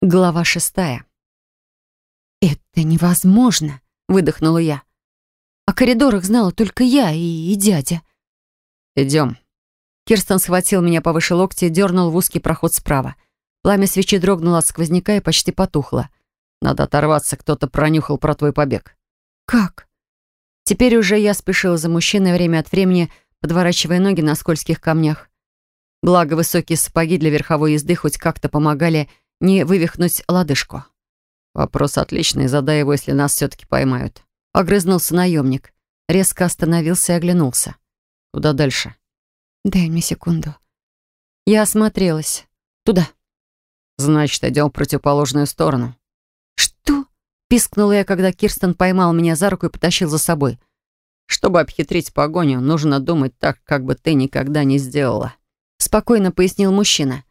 Глава шестая. «Это невозможно!» — выдохнула я. О коридорах знала только я и, и дядя. «Идем». Кирстен схватил меня повыше локти и дернул в узкий проход справа. Пламя свечи дрогнуло от сквозняка и почти потухло. «Надо оторваться, кто-то пронюхал про твой побег». «Как?» Теперь уже я спешила за мужчиной время от времени, подворачивая ноги на скользких камнях. Благо, высокие сапоги для верховой езды хоть как-то помогали не вывихнуть лодыжку. «Вопрос отличный, задай его, если нас все-таки поймают». Огрызнулся наемник. Резко остановился и оглянулся. «Куда дальше?» «Дай мне секунду». Я осмотрелась. «Туда». «Значит, идем в противоположную сторону». «Что?» — пискнула я, когда Кирстен поймал меня за руку и потащил за собой. «Чтобы обхитрить погоню, нужно думать так, как бы ты никогда не сделала», — спокойно пояснил мужчина.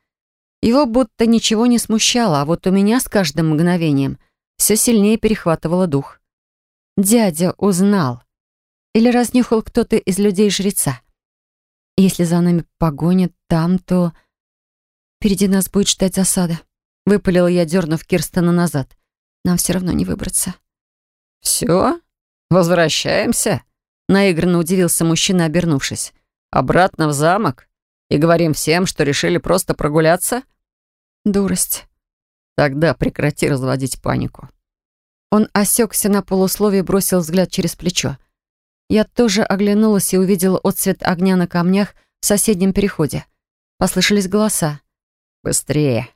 Его будто ничего не смущало, а вот у меня с каждым мгновением все сильнее перехватывало дух. Дядя узнал. Или разнюхал кто-то из людей жреца. Если за нами погонят там, то... Впереди нас будет ждать засада. Выпалила я, дернув Кирстена назад. Нам все равно не выбраться. «Все? Возвращаемся?» Наигранно удивился мужчина, обернувшись. «Обратно в замок? И говорим всем, что решили просто прогуляться?» Дурость. Тогда прекрати разводить панику. Он осекся на полусловие и бросил взгляд через плечо. Я тоже оглянулась и увидела отцвет огня на камнях в соседнем переходе. Послышались голоса. «Быстрее!»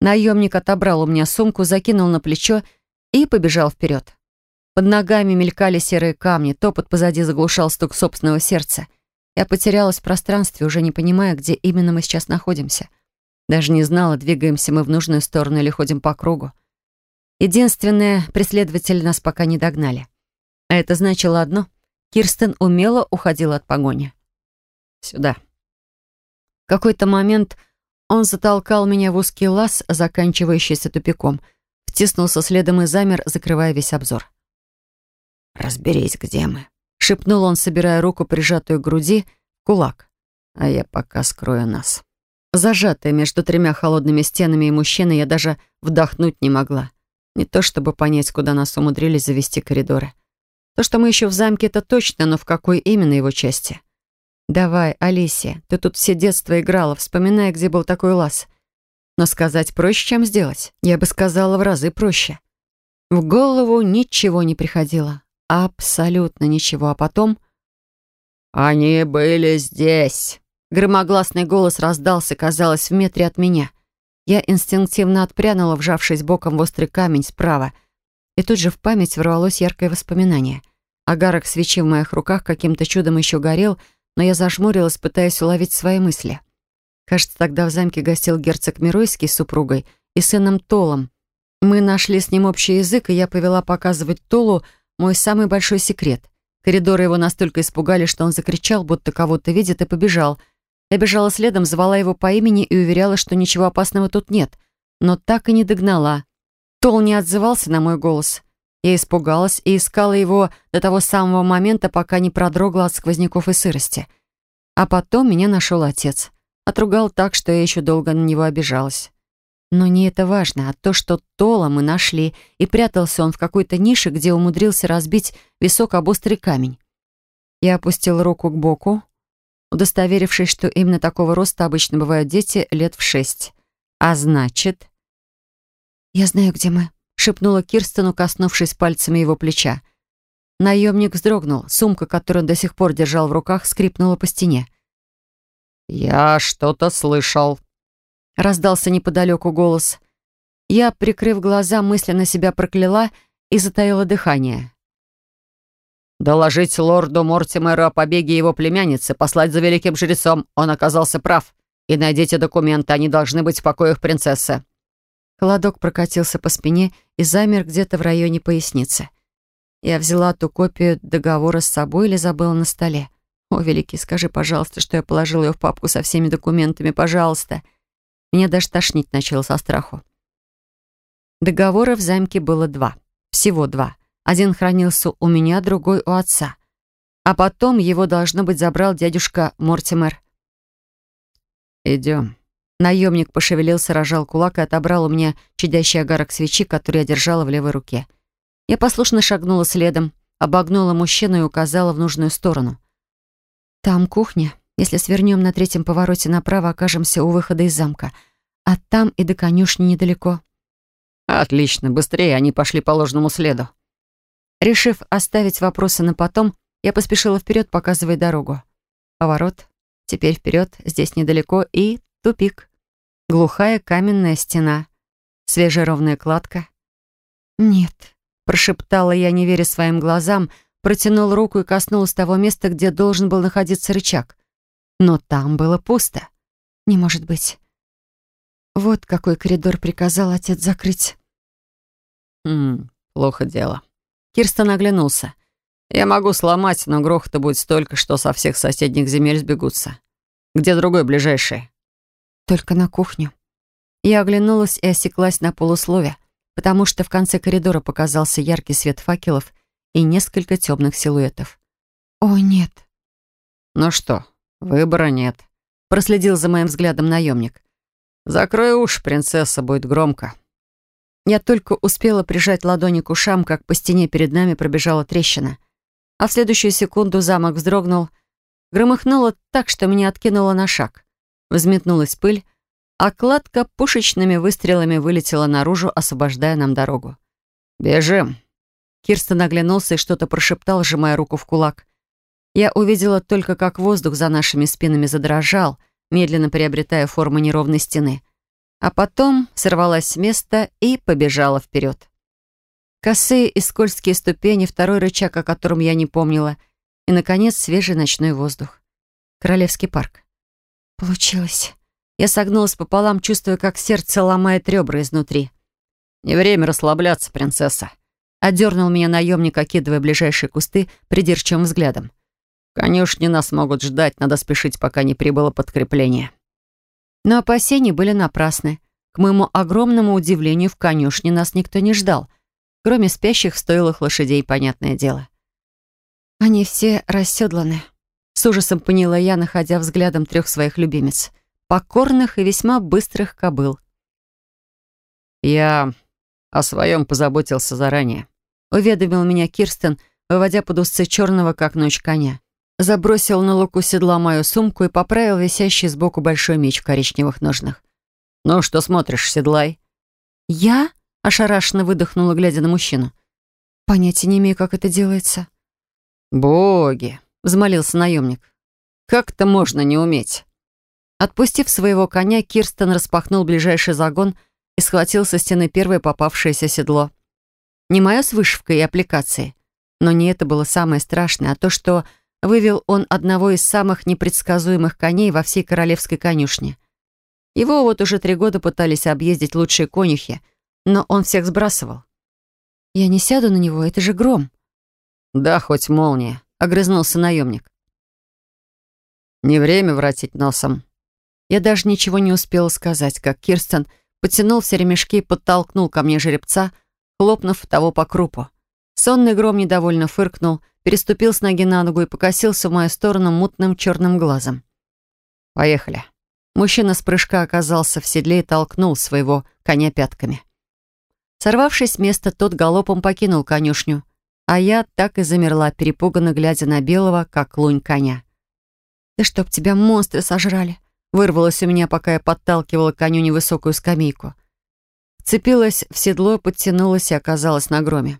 Наемник отобрал у меня сумку, закинул на плечо и побежал вперед. Под ногами мелькали серые камни, топот позади заглушал стук собственного сердца. Я потерялась в пространстве, уже не понимая, где именно мы сейчас находимся. Даже не знала, двигаемся мы в нужную сторону или ходим по кругу. Единственное, преследователи нас пока не догнали. А это значило одно — Кирстен умело уходила от погони. «Сюда». В какой-то момент он затолкал меня в узкий лаз, заканчивающийся тупиком, втиснулся следом и замер, закрывая весь обзор. «Разберись, где мы», — шепнул он, собирая руку, прижатую к груди, кулак. «А я пока скрою нас». Зажатая между тремя холодными стенами и мужчиной, я даже вдохнуть не могла. Не то чтобы понять, куда нас умудрились завести коридоры. То, что мы еще в замке, это точно, но в какой именно его части? Давай, Алисия, ты тут все детство играла, вспоминая, где был такой лаз. Но сказать проще, чем сделать. Я бы сказала в разы проще. В голову ничего не приходило. Абсолютно ничего. А потом... «Они были здесь!» Громогласный голос раздался, казалось, в метре от меня. Я инстинктивно отпрянула, вжавшись боком в острый камень справа. И тут же в память ворвалось яркое воспоминание. Агарок свечи в моих руках каким-то чудом еще горел, но я зажмурилась, пытаясь уловить свои мысли. Кажется, тогда в замке гостил герцог Миройский с супругой и сыном Толом. Мы нашли с ним общий язык, и я повела показывать Толу мой самый большой секрет. Коридоры его настолько испугали, что он закричал, будто кого-то видит, и побежал — я бежала следом, звала его по имени и уверяла, что ничего опасного тут нет, но так и не догнала. Тол не отзывался на мой голос. Я испугалась и искала его до того самого момента, пока не продрогла от сквозняков и сырости. А потом меня нашел отец. Отругал так, что я еще долго на него обижалась. Но не это важно, а то, что Тола мы нашли, и прятался он в какой-то нише, где умудрился разбить висок об острый камень. Я опустила руку к боку, удостоверившись, что именно такого роста обычно бывают дети лет в шесть. А значит... «Я знаю, где мы», — шепнула Кирстену, коснувшись пальцами его плеча. Наемник вздрогнул. Сумка, которую он до сих пор держал в руках, скрипнула по стене. «Я что-то слышал», — раздался неподалеку голос. Я, прикрыв глаза, мысленно себя прокляла и затаила дыхание. Доложить лорду Мортимеру о побеге его племянницы, послать за великим жрецом. Он оказался прав. И найдите документы, они должны быть в покоях принцессы». Холодок прокатился по спине и замер где-то в районе поясницы. Я взяла ту копию договора с собой или забыла на столе. «О, великий, скажи, пожалуйста, что я положила ее в папку со всеми документами, пожалуйста». Меня даже тошнить начало со страху. Договора в замке было два. Всего два. Один хранился у меня, другой у отца. А потом его, должно быть, забрал дядюшка Мортимер. «Идем». Наемник пошевелился, рожал кулак и отобрал у меня чадящий огарок свечи, который я держала в левой руке. Я послушно шагнула следом, обогнула мужчину и указала в нужную сторону. «Там кухня. Если свернем на третьем повороте направо, окажемся у выхода из замка. А там и до конюшни недалеко». «Отлично. Быстрее они пошли по ложному следу». Решив оставить вопросы на потом, я поспешила вперед, показывая дорогу. Поворот. Теперь вперед, здесь недалеко, и тупик. Глухая каменная стена. Свежая ровная кладка. «Нет», — прошептала я, не веря своим глазам, протянул руку и коснулась того места, где должен был находиться рычаг. Но там было пусто. Не может быть. Вот какой коридор приказал отец закрыть. «Хм, плохо дело». Кирстен оглянулся. «Я могу сломать, но грохота будет столько, что со всех соседних земель сбегутся. Где другой ближайший?» «Только на кухню». Я оглянулась и осеклась на полуслове, потому что в конце коридора показался яркий свет факелов и несколько темных силуэтов. «О, нет». «Ну что, выбора нет», — проследил за моим взглядом наемник. «Закрой уши, принцесса, будет громко». Я только успела прижать ладони к ушам, как по стене перед нами пробежала трещина. А в следующую секунду замок вздрогнул, громыхнуло так, что меня откинуло на шаг. Взметнулась пыль, а кладка пушечными выстрелами вылетела наружу, освобождая нам дорогу. «Бежим!» Кирстен оглянулся и что-то прошептал, сжимая руку в кулак. Я увидела только, как воздух за нашими спинами задрожал, медленно приобретая форму неровной стены — а потом сорвалась с места и побежала вперед. Косые и скользкие ступени, второй рычаг, о котором я не помнила, и, наконец, свежий ночной воздух. Королевский парк. Получилось. Я согнулась пополам, чувствуя, как сердце ломает ребра изнутри. «Не время расслабляться, принцесса», — одернул меня наемник, окидывая ближайшие кусты придирчивым взглядом. «В нас могут ждать, надо спешить, пока не прибыло подкрепление». Но опасения были напрасны. К моему огромному удивлению, в конюшне нас никто не ждал, кроме спящих в стойлах лошадей, понятное дело. Они все расседланы. С ужасом поняла я, находя взглядом трех своих любимец. Покорных и весьма быстрых кобыл. «Я о своем позаботился заранее», — уведомил меня Кирстен, выводя под усы черного, как ночь коня забросил на луку седла мою сумку и поправил висящий сбоку большой меч в коричневых ножнах. «Ну, что смотришь, седлай?» «Я?» — ошарашенно выдохнула, глядя на мужчину. «Понятия не имею, как это делается». «Боги!» — взмолился наемник. «Как-то можно не уметь». Отпустив своего коня, Кирстен распахнул ближайший загон и схватил со стены первое попавшееся седло. Не мое с вышивкой и аппликацией, но не это было самое страшное, а то, что вывел он одного из самых непредсказуемых коней во всей королевской конюшне. Его вот уже три года пытались объездить лучшие конюхи, но он всех сбрасывал. «Я не сяду на него, это же гром». «Да, хоть молния», — огрызнулся наемник. «Не время вратить носом». Я даже ничего не успела сказать, как Кирстен потянул все ремешки и подтолкнул ко мне жеребца, хлопнув того по крупу. Сонный гром недовольно фыркнул — переступил с ноги на ногу и покосился в мою сторону мутным черным глазом. «Поехали». Мужчина с прыжка оказался в седле и толкнул своего коня пятками. Сорвавшись с места, тот галопом покинул конюшню, а я так и замерла, перепуганно глядя на белого, как лунь коня. «Да чтоб тебя монстры сожрали!» вырвалось у меня, пока я подталкивала коню невысокую скамейку. Цепилась в седло, подтянулась и оказалась на громе.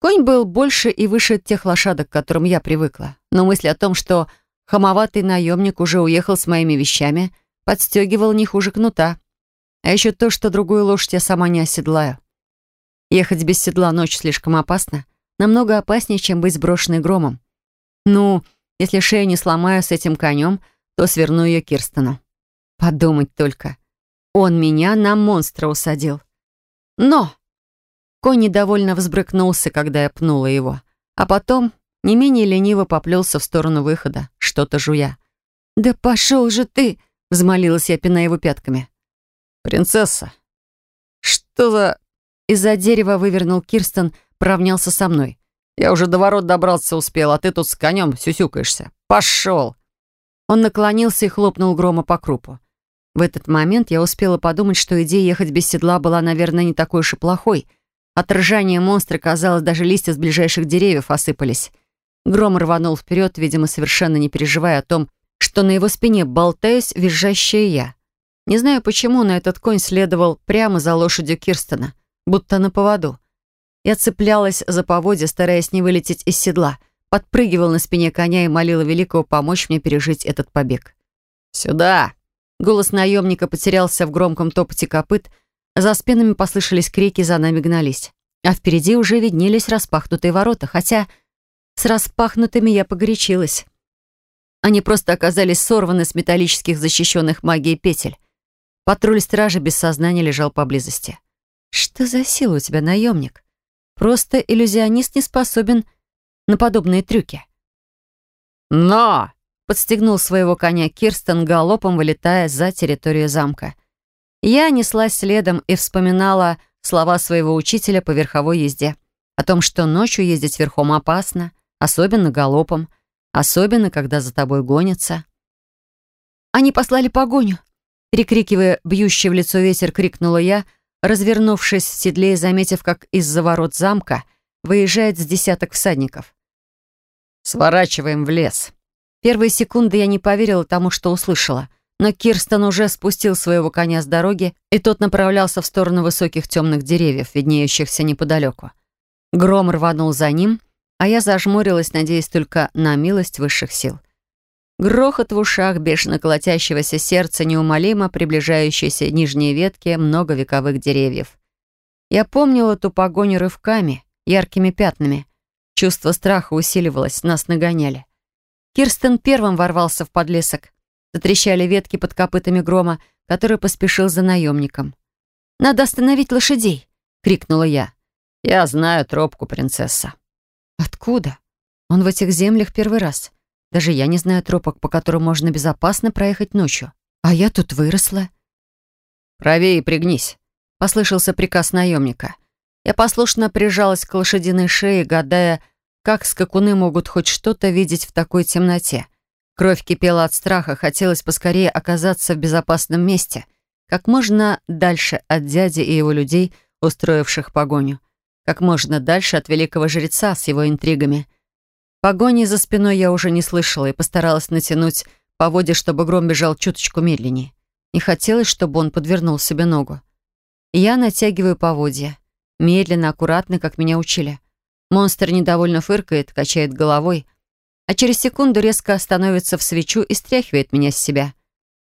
Конь был больше и выше тех лошадок, к которым я привыкла. Но мысль о том, что хамоватый наемник уже уехал с моими вещами, подстегивал не хуже кнута. А еще то, что другую лошадь я сама не оседлаю. Ехать без седла ночью слишком опасно. Намного опаснее, чем быть сброшенной громом. Ну, если шею не сломаю с этим конем, то сверну ее Кирстену. Подумать только. Он меня на монстра усадил. Но Конь недовольно взбрыкнулся, когда я пнула его. А потом не менее лениво поплелся в сторону выхода, что-то жуя. «Да пошел же ты!» — взмолилась я, пиная его пятками. «Принцесса, что за...» Из-за дерева вывернул Кирстен, поравнялся со мной. «Я уже до ворот добраться успел, а ты тут с конем сюсюкаешься. Пошел!» Он наклонился и хлопнул грома по крупу. В этот момент я успела подумать, что идея ехать без седла была, наверное, не такой уж и плохой. От ржания монстра, казалось, даже листья с ближайших деревьев осыпались. Гром рванул вперед, видимо, совершенно не переживая о том, что на его спине болтаюсь, визжащая я. Не знаю почему, но этот конь следовал прямо за лошадью Кирстена, будто на поводу. Я цеплялась за поводья, стараясь не вылететь из седла, подпрыгивал на спине коня и молила Великого помочь мне пережить этот побег. «Сюда!» Голос наемника потерялся в громком топоте копыт, за спинами послышались крики, за нами гнались. А впереди уже виднелись распахнутые ворота, хотя с распахнутыми я погорячилась. Они просто оказались сорваны с металлических защищенных магией петель. Патруль стражи без сознания лежал поблизости. «Что за сила у тебя, наемник? Просто иллюзионист не способен на подобные трюки». «Но!» подстегнул своего коня Кирстен, галопом вылетая за территорию замка. Я неслась следом и вспоминала слова своего учителя по верховой езде. О том, что ночью ездить верхом опасно, особенно галопом, особенно, когда за тобой гонятся. «Они послали погоню!» Перекрикивая бьющий в лицо ветер, крикнула я, развернувшись в седле и заметив, как из-за ворот замка выезжает с десяток всадников. «Сворачиваем в лес», Первые секунды я не поверила тому, что услышала. Но Кирстен уже спустил своего коня с дороги, и тот направлялся в сторону высоких темных деревьев, виднеющихся неподалеку. Гром рванул за ним, а я зажмурилась, надеясь только на милость высших сил. Грохот в ушах бешено колотящегося сердца, неумолимо приближающиеся нижние ветки многовековых деревьев. Я помнила ту погоню рывками, яркими пятнами. Чувство страха усиливалось, нас нагоняли. Кирстен первым ворвался в подлесок. Затрещали ветки под копытами грома, который поспешил за наемником. «Надо остановить лошадей!» — крикнула я. «Я знаю тропку, принцесса». «Откуда? Он в этих землях первый раз. Даже я не знаю тропок, по которым можно безопасно проехать ночью. А я тут выросла». «Правее пригнись», — послышался приказ наемника. Я послушно прижалась к лошадиной шее, гадая, как скакуны могут хоть что-то видеть в такой темноте? Кровь кипела от страха, хотелось поскорее оказаться в безопасном месте, как можно дальше от дяди и его людей, устроивших погоню, как можно дальше от великого жреца с его интригами. Погони за спиной я уже не слышала и постаралась натянуть поводья, чтобы гром бежал чуточку медленнее. Не хотелось, чтобы он подвернул себе ногу. Я натягиваю поводья. Медленно, аккуратно, как меня учили. Монстр недовольно фыркает, качает головой, а через секунду резко становится в свечу и стряхивает меня с себя.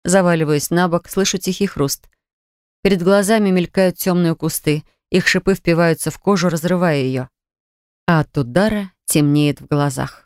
Заваливаюсь на бок, слышу тихий хруст. Перед глазами мелькают темные кусты, их шипы впиваются в кожу, разрывая ее. А от удара темнеет в глазах.